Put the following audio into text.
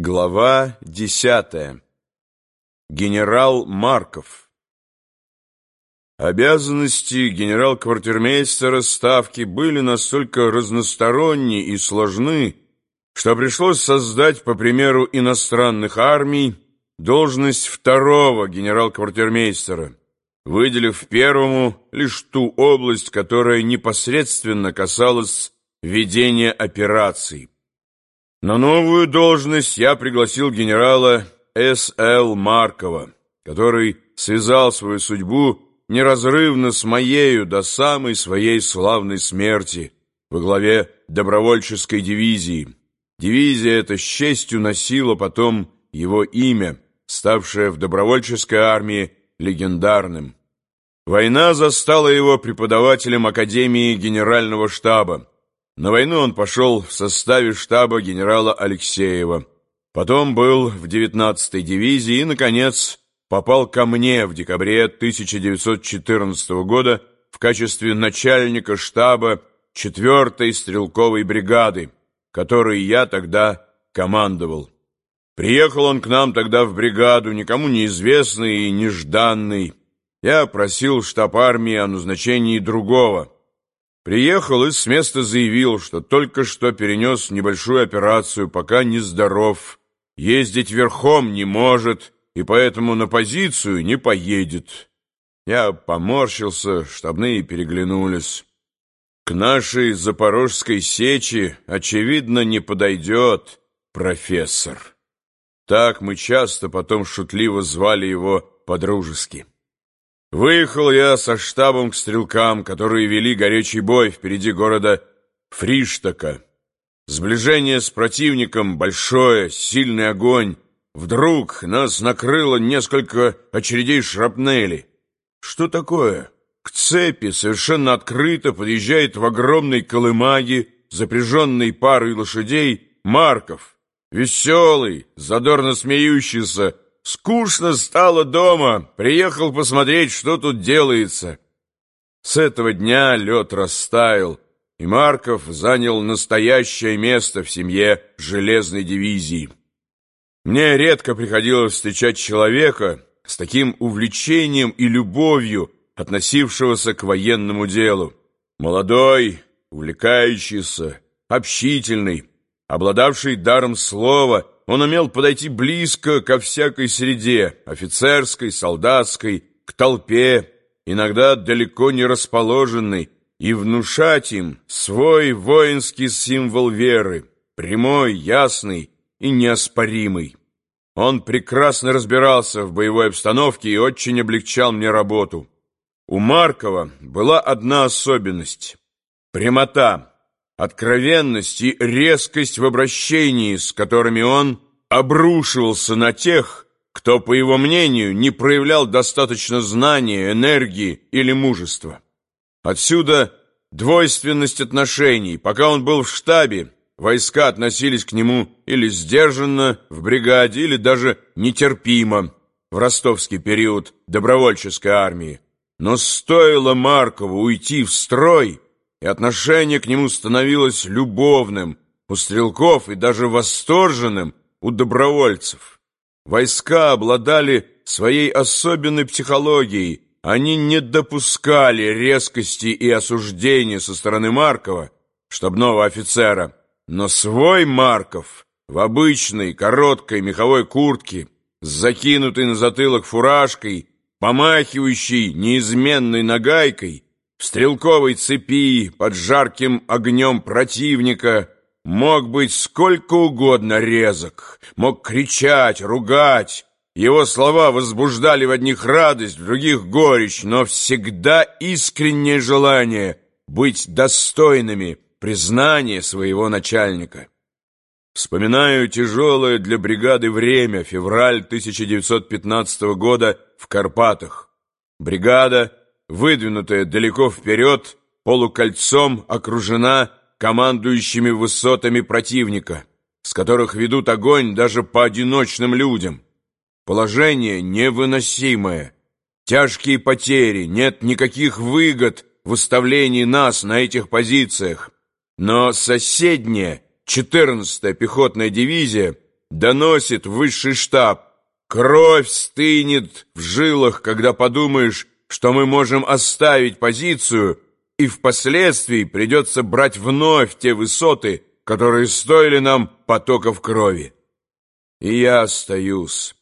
Глава десятая. Генерал Марков. Обязанности генерал-квартирмейстера Ставки были настолько разносторонни и сложны, что пришлось создать, по примеру иностранных армий, должность второго генерал-квартирмейстера, выделив первому лишь ту область, которая непосредственно касалась ведения операций. На новую должность я пригласил генерала С.Л. Маркова, который связал свою судьбу неразрывно с моею до самой своей славной смерти во главе добровольческой дивизии. Дивизия эта с честью носила потом его имя, ставшее в добровольческой армии легендарным. Война застала его преподавателем Академии Генерального штаба, на войну он пошел в составе штаба генерала Алексеева. Потом был в 19-й дивизии и, наконец, попал ко мне в декабре 1914 года в качестве начальника штаба 4-й стрелковой бригады, которой я тогда командовал. Приехал он к нам тогда в бригаду, никому неизвестный и нежданный. Я просил штаб армии о назначении другого – Приехал и с места заявил, что только что перенес небольшую операцию, пока не здоров, ездить верхом не может и поэтому на позицию не поедет. Я поморщился, штабные переглянулись. К нашей запорожской сечи, очевидно, не подойдет профессор. Так мы часто потом шутливо звали его по-дружески. Выехал я со штабом к стрелкам, которые вели горячий бой впереди города Фриштака. Сближение с противником, большое, сильный огонь. Вдруг нас накрыло несколько очередей шрапнели. Что такое? К цепи совершенно открыто подъезжает в огромной колымаге, запряженной парой лошадей, Марков. Веселый, задорно смеющийся, Скучно стало дома, приехал посмотреть, что тут делается. С этого дня лед растаял, и Марков занял настоящее место в семье железной дивизии. Мне редко приходилось встречать человека с таким увлечением и любовью, относившегося к военному делу. Молодой, увлекающийся, общительный, обладавший даром слова — он умел подойти близко ко всякой среде, офицерской, солдатской, к толпе, иногда далеко не расположенной, и внушать им свой воинский символ веры, прямой, ясный и неоспоримый. Он прекрасно разбирался в боевой обстановке и очень облегчал мне работу. У Маркова была одна особенность — прямота откровенность и резкость в обращении, с которыми он обрушивался на тех, кто, по его мнению, не проявлял достаточно знания, энергии или мужества. Отсюда двойственность отношений. Пока он был в штабе, войска относились к нему или сдержанно в бригаде, или даже нетерпимо в ростовский период добровольческой армии. Но стоило Маркову уйти в строй – и отношение к нему становилось любовным у стрелков и даже восторженным у добровольцев. Войска обладали своей особенной психологией, они не допускали резкости и осуждения со стороны Маркова, штабного офицера, но свой Марков в обычной короткой меховой куртке с закинутой на затылок фуражкой, помахивающей неизменной нагайкой, в стрелковой цепи под жарким огнем противника мог быть сколько угодно резок, мог кричать, ругать. Его слова возбуждали в одних радость, в других горечь, но всегда искреннее желание быть достойными признания своего начальника. Вспоминаю тяжелое для бригады время, февраль 1915 года в Карпатах. Бригада выдвинутая далеко вперед, полукольцом окружена командующими высотами противника, с которых ведут огонь даже по одиночным людям. Положение невыносимое. Тяжкие потери, нет никаких выгод в выставлении нас на этих позициях. Но соседняя, 14-я пехотная дивизия, доносит высший штаб. Кровь стынет в жилах, когда подумаешь, что мы можем оставить позицию, и впоследствии придется брать вновь те высоты, которые стоили нам потоков крови. И я остаюсь.